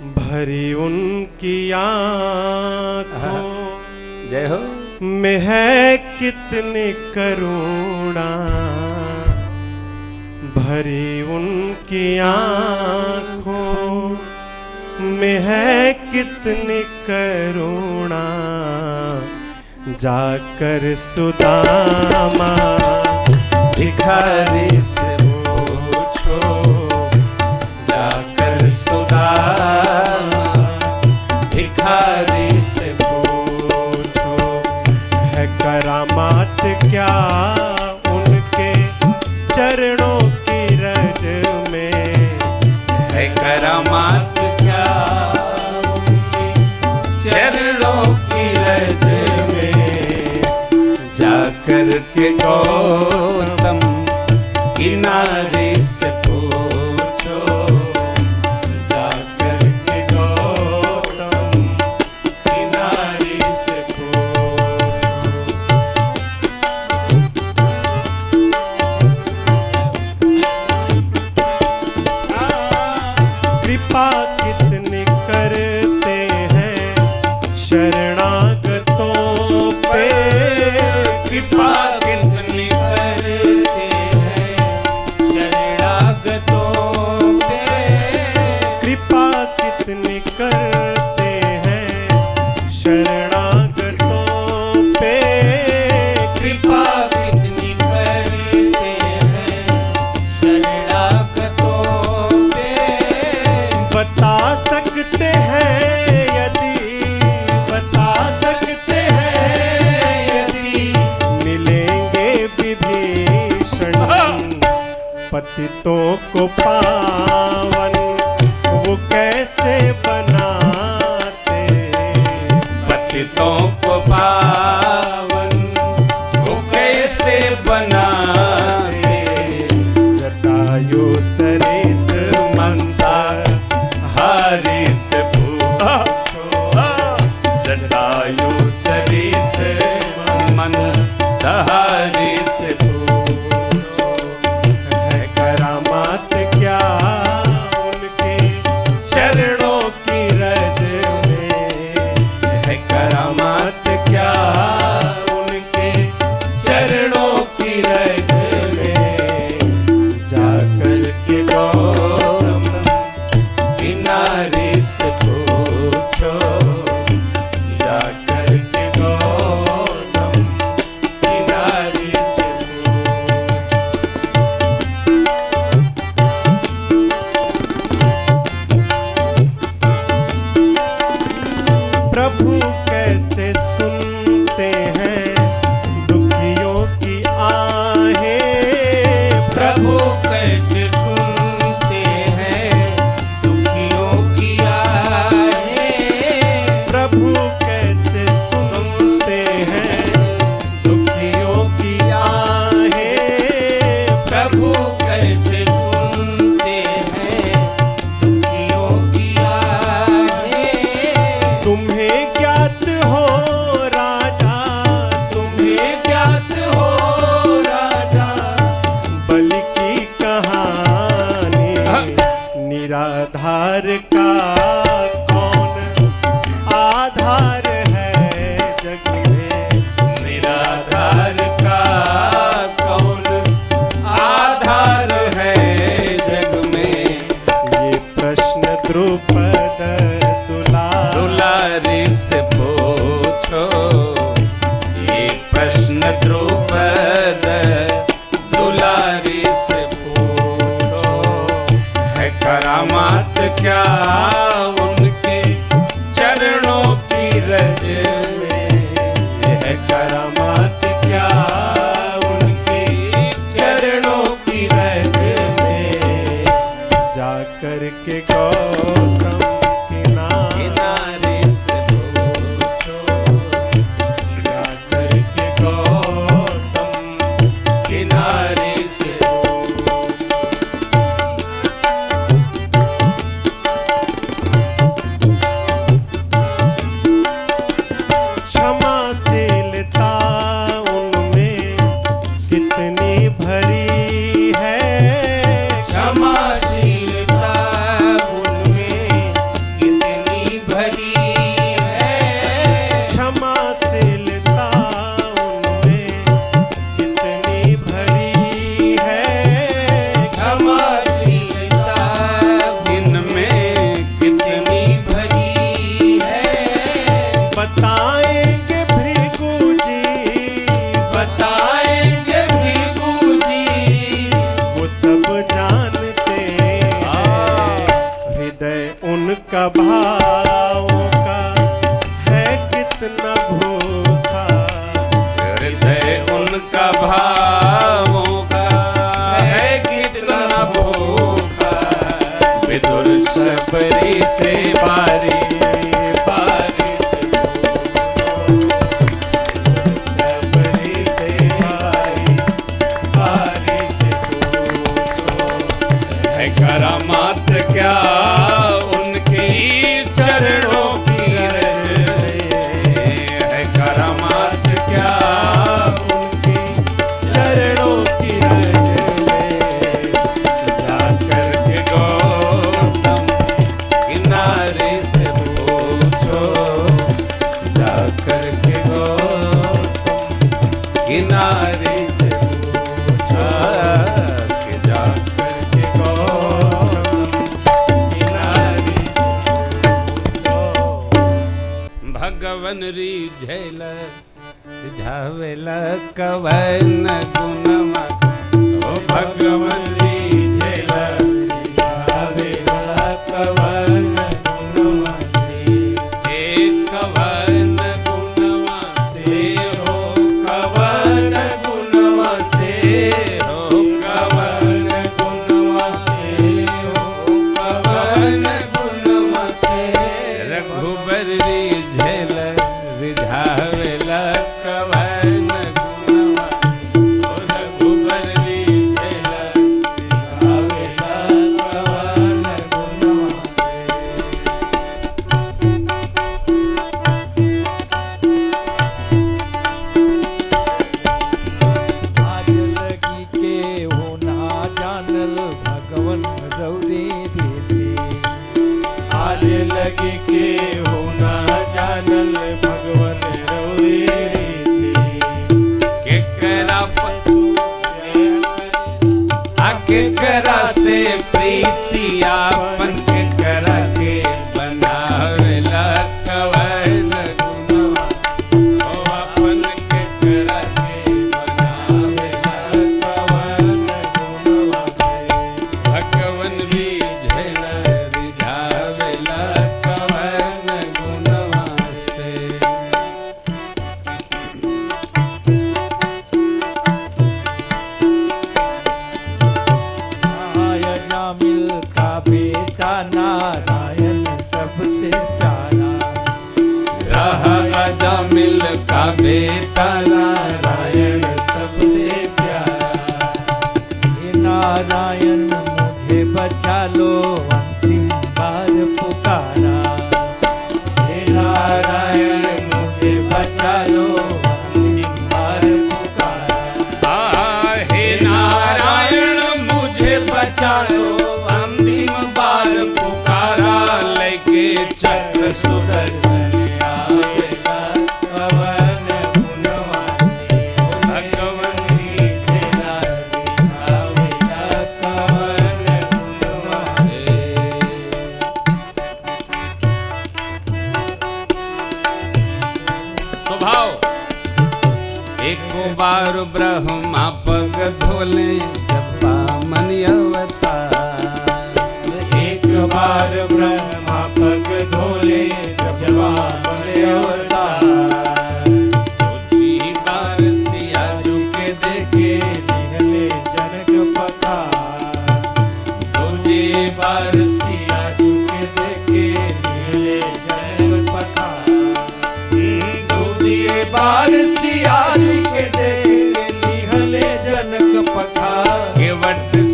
भरी उनकी आँखों जय हो। में है कितने करुणा। भरी उनकी आँखों में है कितने करुणा। जाकर सुदामा भिखारी से हरि से पूछो, है करामात क्या उनके चरणों की रज में? है करामात क्या चरणों की रज में? जाकर के गौतम किनारे करामात क्या उनके चरणों की रज में यह करामात क्या 大。বাঁচালো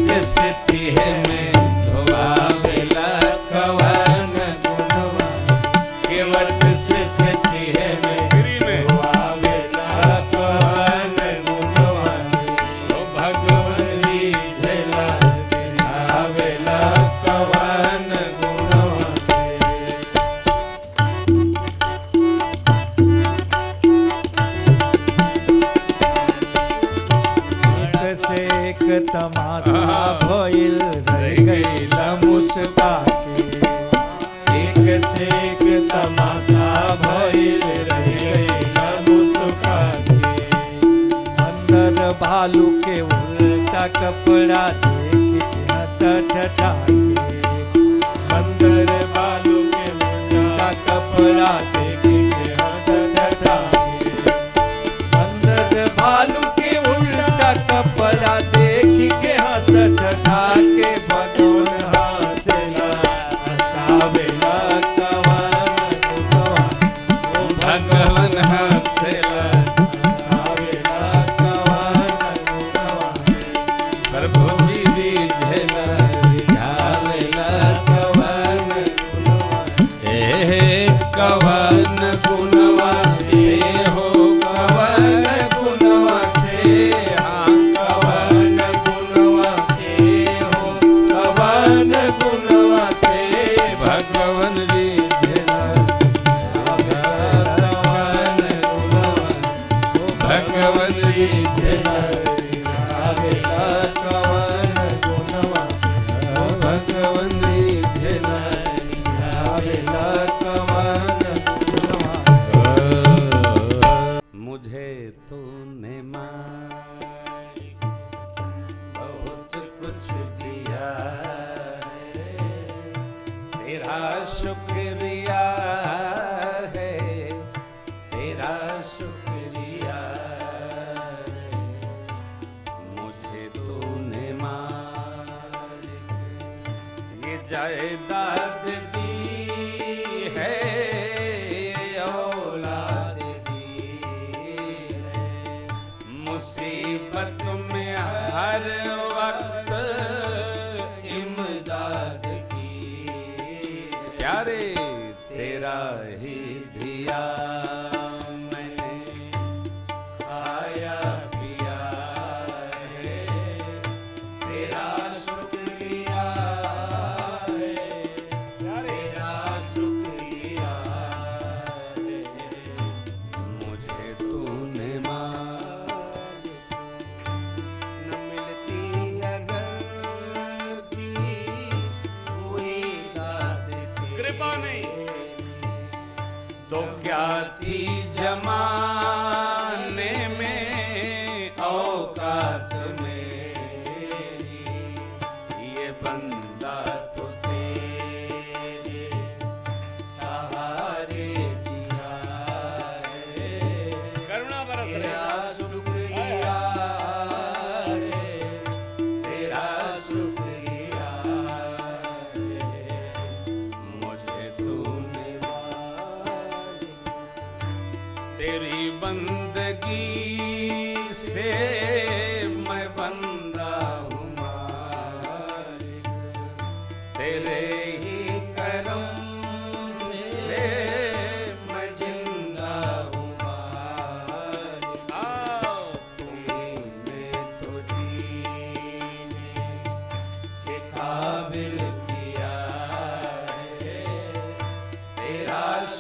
CCT. I should.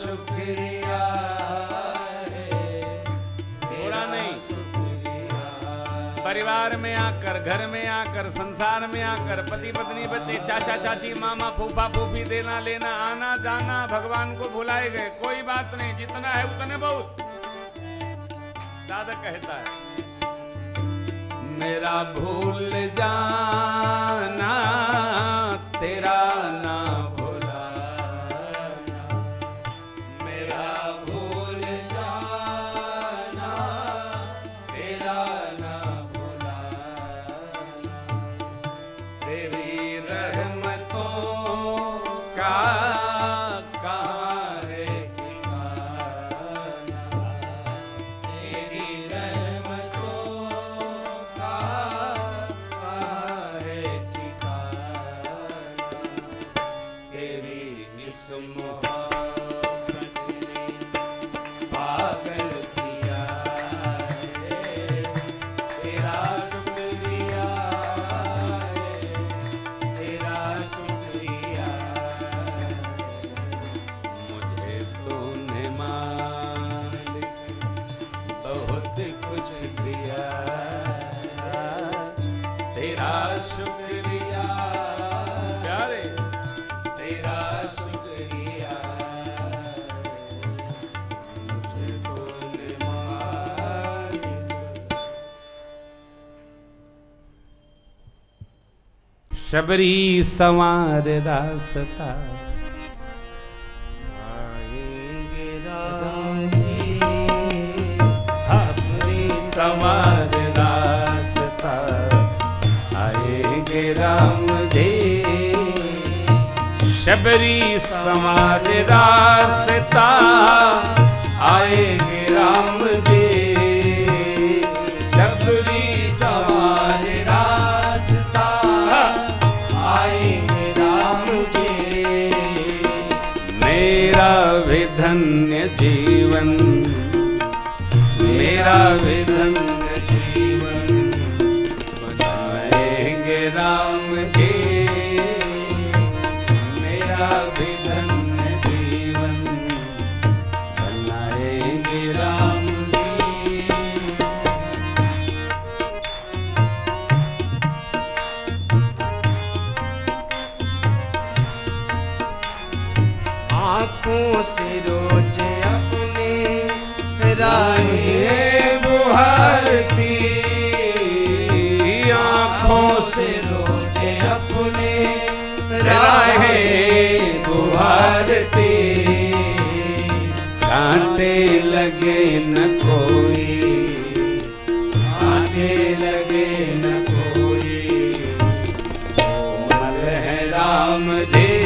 शुक्रिया नहीं। परिवार में आकर घर में आकर संसार में आकर पति पत्नी बच्चे चाचा चाची मामा फूफा फूफी देना लेना आना जाना भगवान को भुलाए गए कोई बात नहीं जितना है उतने बहुत। साधक कहता है मेरा भूल जाना शबरी संवार रास्ता। संवार रास्ता। आएँगे राम दे शबरी संवार रास्ता। आएँगे राम दे शबरी सा जीवन मेरा वे Ramadev.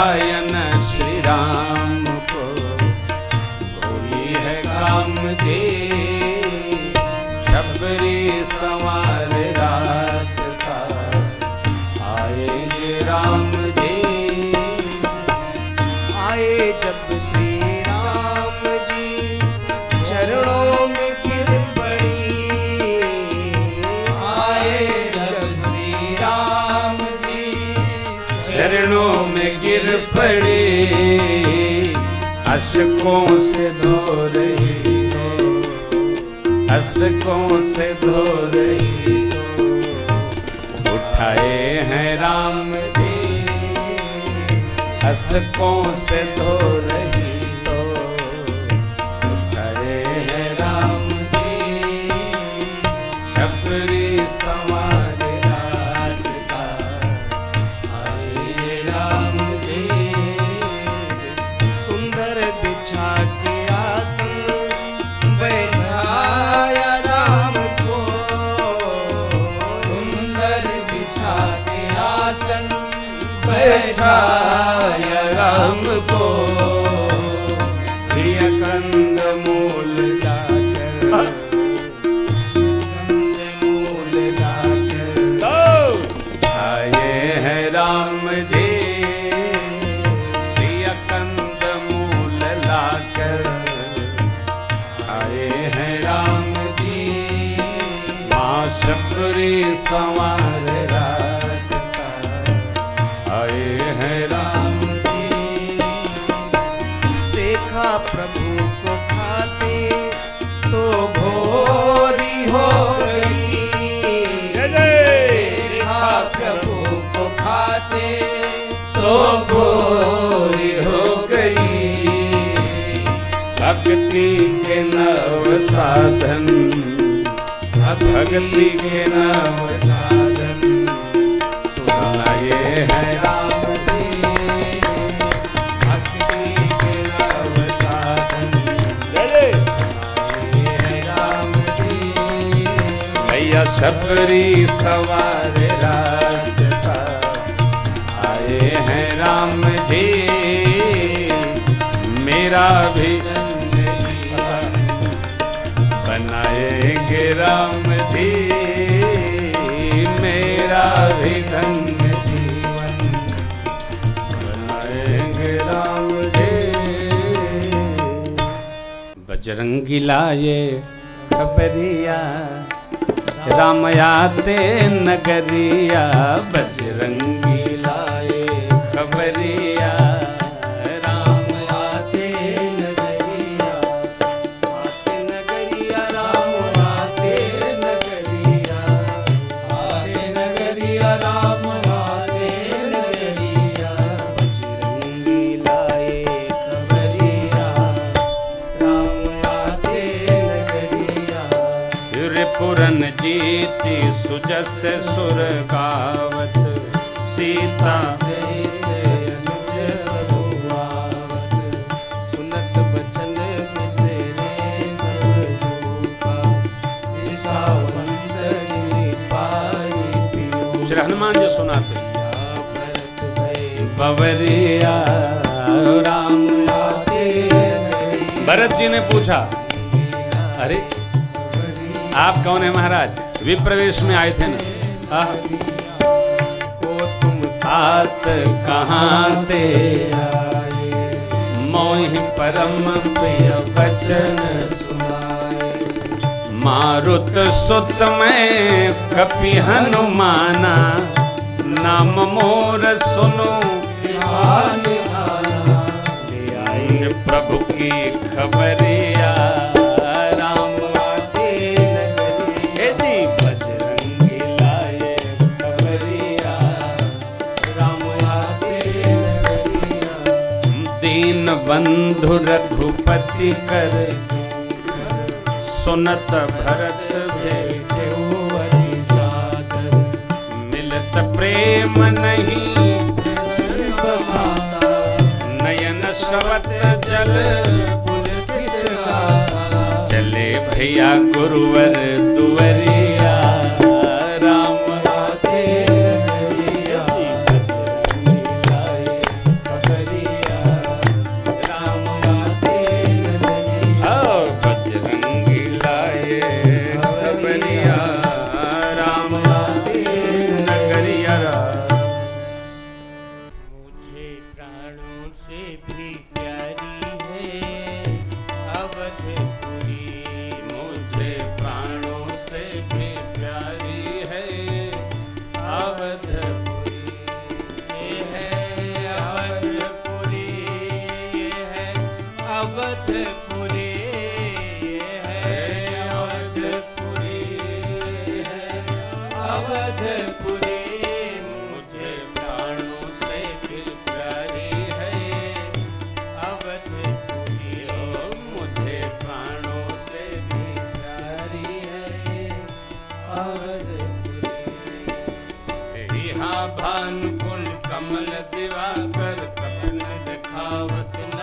Ah, yeah, yeah. को से धो रही हो? हस को से धो रही हो? उठाए हैं राम जी। हस को से धो रही 啊。साधन। भक्ति के नाम साधन। सुना ये है राम भक्ति भैया शबरी सवार रास्ता। आए हैं राम जी। मेरा भी बजरंगी लाए खबरिया राम नगरिया बजरंगी सुजस सुर गावत सीता सहित हनुमान जी सुनाते बवरिया राम भरत जी ने पूछा अरे आप कौन है महाराज? विप्रवेश में आए थे ना। को तुम तात कहाँ ते मोहि परम प्रिय वचन सुनाए। मारुत सुत में कपि हनुमाना, नाम मोर सुनो ले आए प्रभु की खबरिया। बंधु रघुपति कर सुनत भरत मिलत प्रेम नहीं नयन स्रवत जल। चले भैया गुरुवर कमल दिवाकर कपन दिखावत नगर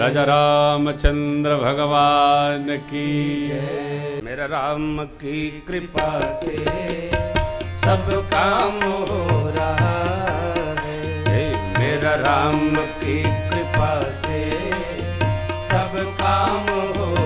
रज राम चंद्र भगवान की। मेरा राम की कृपा से सब काम हो रहा है मेरा राम की कृपा से सब काम हो